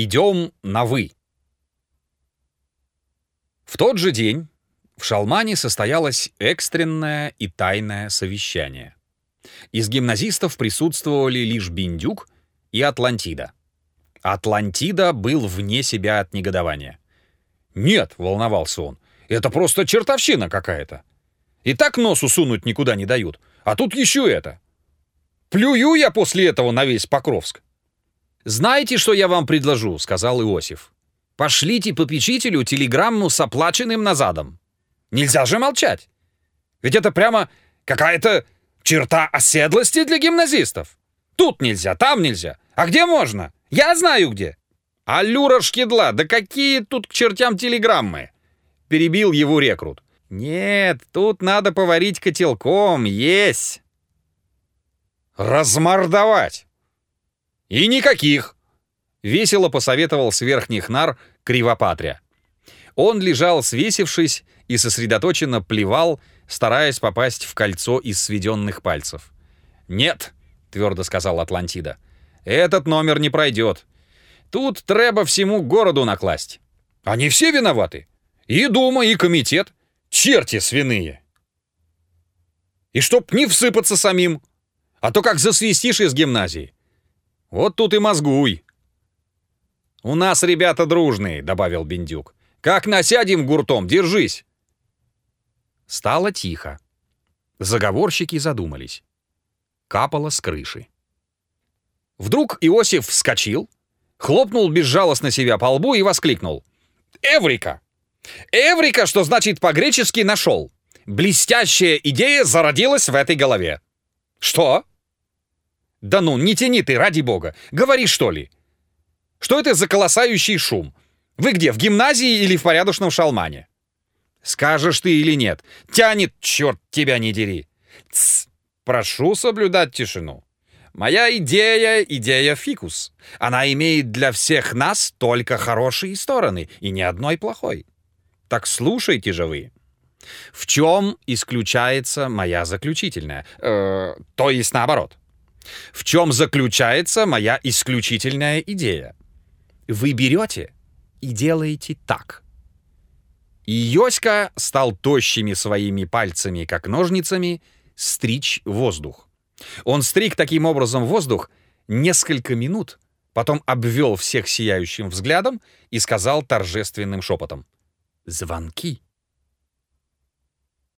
Идем на «вы». В тот же день в Шалмане состоялось экстренное и тайное совещание. Из гимназистов присутствовали лишь Биндюк и Атлантида. Атлантида был вне себя от негодования. «Нет», — волновался он, — «это просто чертовщина какая-то. И так носу сунуть никуда не дают, а тут еще это. Плюю я после этого на весь Покровск». «Знаете, что я вам предложу?» — сказал Иосиф. «Пошлите попечителю телеграмму с оплаченным назадом. Нельзя же молчать. Ведь это прямо какая-то черта оседлости для гимназистов. Тут нельзя, там нельзя. А где можно? Я знаю где. Аллюра шкидла, да какие тут к чертям телеграммы? Перебил его рекрут. Нет, тут надо поварить котелком, есть. Размордовать. И никаких. Весело посоветовал с верхних нар Кривопатря. Он лежал, свесившись, и сосредоточенно плевал, стараясь попасть в кольцо из сведенных пальцев. «Нет», — твердо сказал Атлантида, — «этот номер не пройдет. Тут треба всему городу накласть. Они все виноваты. И Дума, и комитет. Черти свиные. И чтоб не всыпаться самим. А то как засвистишь из гимназии. Вот тут и мозгуй. «У нас ребята дружные», — добавил Бендюк. «Как насядем гуртом, держись!» Стало тихо. Заговорщики задумались. Капало с крыши. Вдруг Иосиф вскочил, хлопнул безжалостно себя по лбу и воскликнул. «Эврика! Эврика, что значит по-гречески «нашел». Блестящая идея зародилась в этой голове. Что? Да ну, не тяни ты, ради бога. Говори, что ли. Что это за колоссающий шум? Вы где, в гимназии или в порядочном шалмане? Скажешь ты или нет? Тянет, черт тебя не дери. Тсс, прошу соблюдать тишину. Моя идея — идея фикус. Она имеет для всех нас только хорошие стороны и ни одной плохой. Так слушайте же вы. В чем исключается моя заключительная? Э, то есть наоборот. В чем заключается моя исключительная идея? Вы берете и делаете так — и Йоська стал тощими своими пальцами, как ножницами, стричь воздух. Он стриг таким образом воздух несколько минут, потом обвел всех сияющим взглядом и сказал торжественным шепотом «Звонки».